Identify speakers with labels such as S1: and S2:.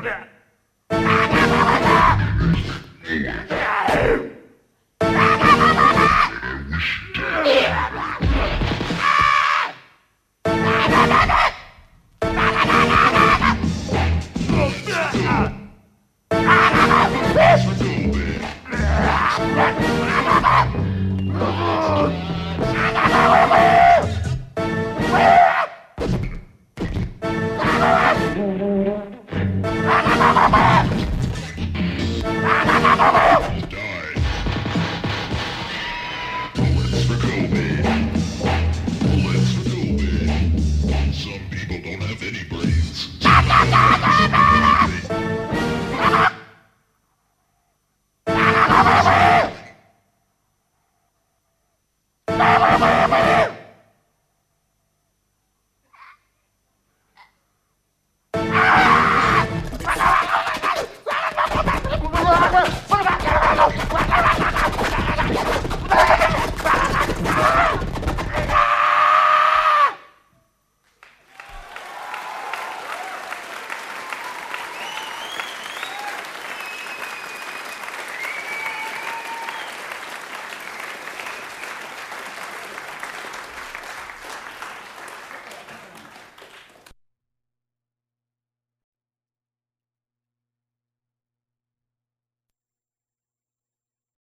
S1: Ah!
S2: Ha
S3: ha ha ha ha!
S4: 안녕